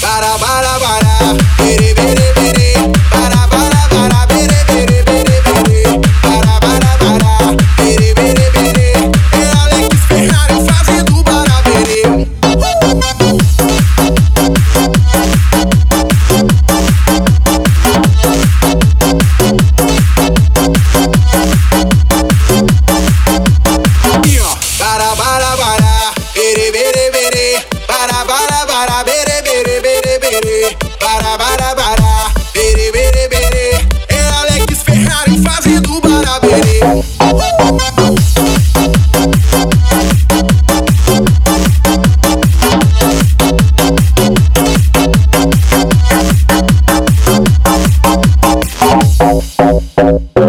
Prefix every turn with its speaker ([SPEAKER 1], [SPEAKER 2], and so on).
[SPEAKER 1] Para, para, para. Bere, bere, bere. Para, para, para. Bere, bere, bere, bere. Para, para, para. Bere, bere, bere. É Alex Ferrari fazendo barabere. E ó, para, para, para. Bere, bere, bere. barabara, bere, bere, bere. É Alex Ferrari fazendo barabere.